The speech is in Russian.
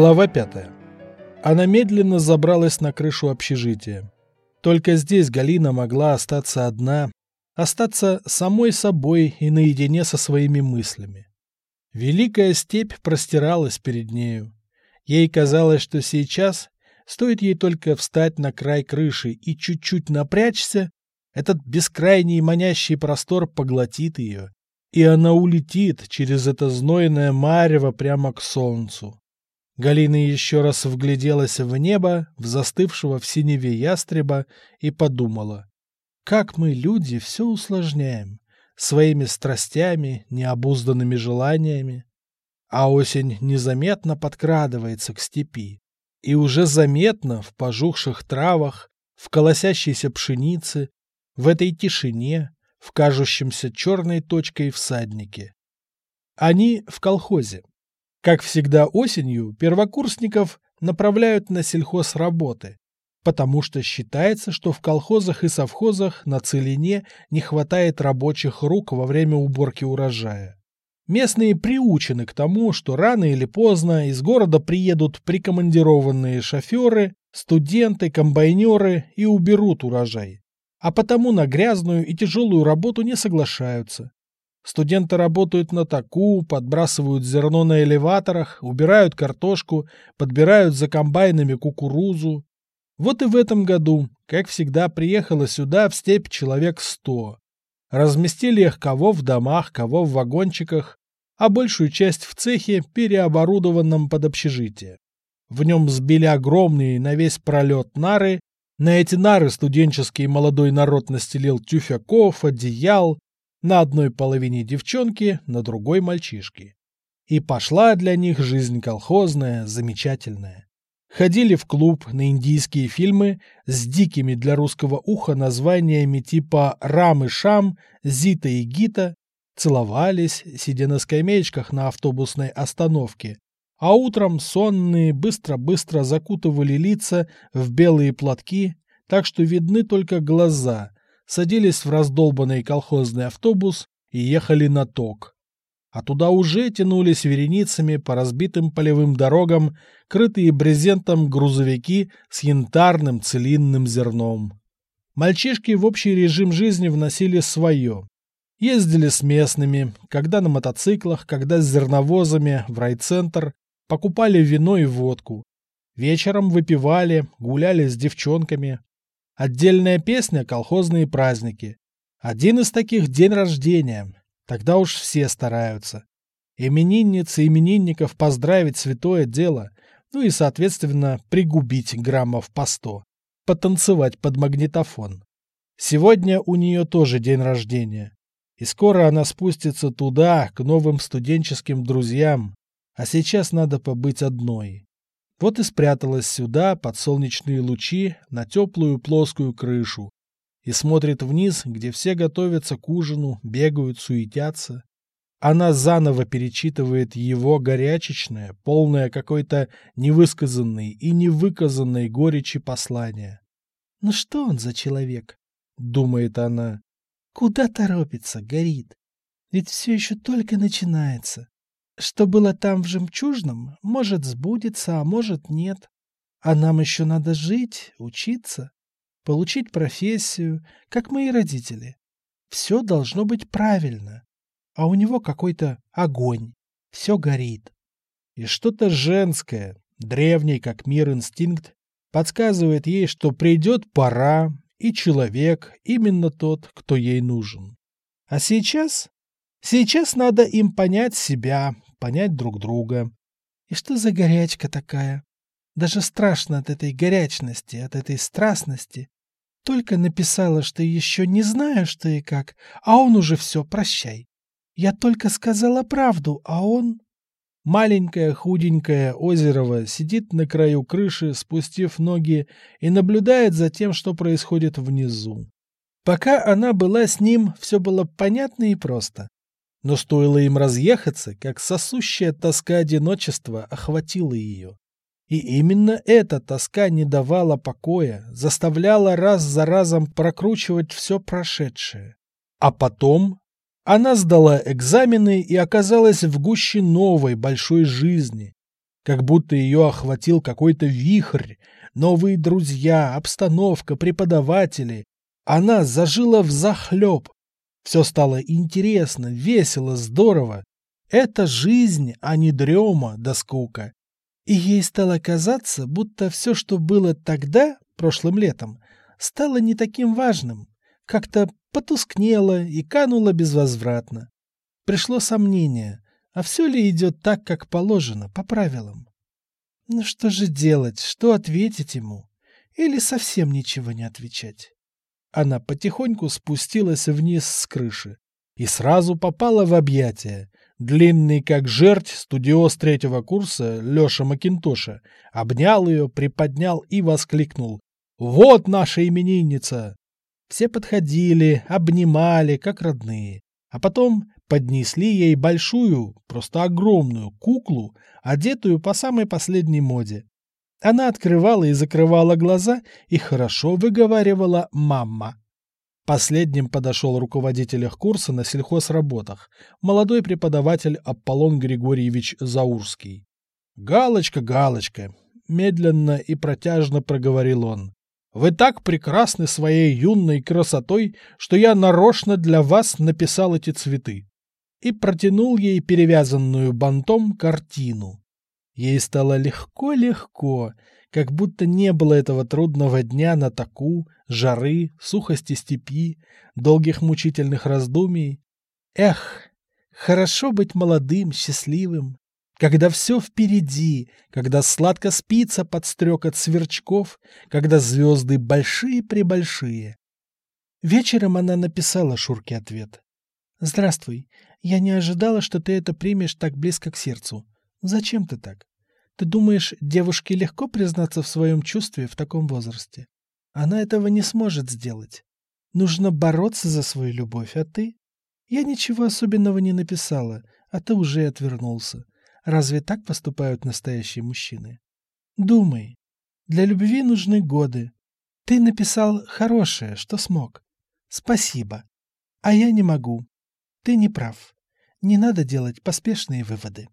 Глава пятая. Она медленно забралась на крышу общежития. Только здесь Галина могла остаться одна, остаться самой собой и наедине со своими мыслями. Великая степь простиралась перед нею. Ей казалось, что сейчас, стоит ей только встать на край крыши и чуть-чуть напрячься, этот бескрайний манящий простор поглотит ее, и она улетит через это знойное марево прямо к солнцу. Галина еще раз вгляделась в небо, в застывшего в синеве ястреба, и подумала, как мы, люди, все усложняем своими страстями, необузданными желаниями. А осень незаметно подкрадывается к степи. И уже заметно в пожухших травах, в колосящейся пшенице, в этой тишине, в кажущемся черной точкой всаднике. Они в колхозе. Как всегда осенью, первокурсников направляют на сельхозработы, потому что считается, что в колхозах и совхозах на целине не хватает рабочих рук во время уборки урожая. Местные приучены к тому, что рано или поздно из города приедут прикомандированные шоферы, студенты, комбайнеры и уберут урожай. А потому на грязную и тяжелую работу не соглашаются. Студенты работают на таку, подбрасывают зерно на элеваторах, убирают картошку, подбирают за комбайнами кукурузу. Вот и в этом году, как всегда, приехало сюда в степь человек сто. Разместили их кого в домах, кого в вагончиках, а большую часть в цехе, переоборудованном под общежитие. В нем сбили огромные на весь пролет нары, на эти нары студенческий молодой народ настелил тюфяков, одеял, на одной половине девчонки, на другой мальчишки. И пошла для них жизнь колхозная, замечательная. Ходили в клуб на индийские фильмы с дикими для русского уха названиями типа «Рам и Шам», «Зита и Гита», целовались, сидя на скамеечках на автобусной остановке, а утром сонные быстро-быстро закутывали лица в белые платки, так что видны только глаза, садились в раздолбанный колхозный автобус и ехали на ток. А туда уже тянулись вереницами по разбитым полевым дорогам, крытые брезентом грузовики с янтарным целинным зерном. Мальчишки в общий режим жизни вносили свое. Ездили с местными, когда на мотоциклах, когда с зерновозами, в райцентр, покупали вино и водку. Вечером выпивали, гуляли с девчонками, Отдельная песня – колхозные праздники. Один из таких – день рождения. Тогда уж все стараются. Именинниц и именинников поздравить святое дело, ну и, соответственно, пригубить граммов по сто. Потанцевать под магнитофон. Сегодня у нее тоже день рождения. И скоро она спустится туда, к новым студенческим друзьям. А сейчас надо побыть одной. Вот и спряталась сюда, под солнечные лучи, на теплую плоскую крышу. И смотрит вниз, где все готовятся к ужину, бегают, суетятся. Она заново перечитывает его горячечное, полное какой-то невысказанной и невыказанной горечи послание. «Ну что он за человек?» — думает она. «Куда торопится, горит? Ведь все еще только начинается. Что было там в жемчужном, может сбудется, а может нет. А нам еще надо жить, учиться, получить профессию, как мои родители. Все должно быть правильно. А у него какой-то огонь. Все горит. И что-то женское, древний как мир инстинкт, подсказывает ей, что придет пора, и человек именно тот, кто ей нужен. А сейчас? Сейчас надо им понять себя, понять друг друга. И что за горячка такая? Даже страшно от этой горячности, от этой страстности. Только написала, что еще не знаю, что и как, а он уже все, прощай. Я только сказала правду, а он... Маленькая худенькая Озерова сидит на краю крыши, спустив ноги, и наблюдает за тем, что происходит внизу. Пока она была с ним, все было понятно и просто. Но стоило им разъехаться, как сосущая тоска одиночества охватила ее. И именно эта тоска не давала покоя, заставляла раз за разом прокручивать все прошедшее. А потом она сдала экзамены и оказалась в гуще новой большой жизни, как будто ее охватил какой-то вихрь, новые друзья, обстановка, преподаватели. Она зажила в захлеб. Все стало интересно, весело, здорово. Это жизнь, а не дрема да скука. И ей стало казаться, будто все, что было тогда, прошлым летом, стало не таким важным. Как-то потускнело и кануло безвозвратно. Пришло сомнение, а все ли идет так, как положено, по правилам? Ну что же делать, что ответить ему? Или совсем ничего не отвечать? Она потихоньку спустилась вниз с крыши и сразу попала в объятия. Длинный как жерть студиоз третьего курса Леша Макинтоша обнял ее, приподнял и воскликнул. «Вот наша именинница!» Все подходили, обнимали, как родные. А потом поднесли ей большую, просто огромную куклу, одетую по самой последней моде. Она открывала и закрывала глаза и хорошо выговаривала «мама». Последним подошел руководитель их курса на сельхозработах, молодой преподаватель Аполлон Григорьевич Заурский. «Галочка, Галочка!» — медленно и протяжно проговорил он. Вы так прекрасны своей юной красотой, что я нарочно для вас написал эти цветы. И протянул ей перевязанную бантом картину. Ей стало легко-легко, как будто не было этого трудного дня на таку, жары, сухости степи, долгих мучительных раздумий. Эх, хорошо быть молодым, счастливым, когда все впереди, когда сладко спится под стрекот сверчков, когда звезды большие-пребольшие. Вечером она написала Шурке ответ. «Здравствуй. Я не ожидала, что ты это примешь так близко к сердцу. Зачем ты так? Ты думаешь, девушке легко признаться в своем чувстве в таком возрасте? Она этого не сможет сделать. Нужно бороться за свою любовь, а ты? Я ничего особенного не написала, а ты уже отвернулся. Разве так поступают настоящие мужчины? Думай. Для любви нужны годы. Ты написал хорошее, что смог. Спасибо. А я не могу. Ты не прав. Не надо делать поспешные выводы.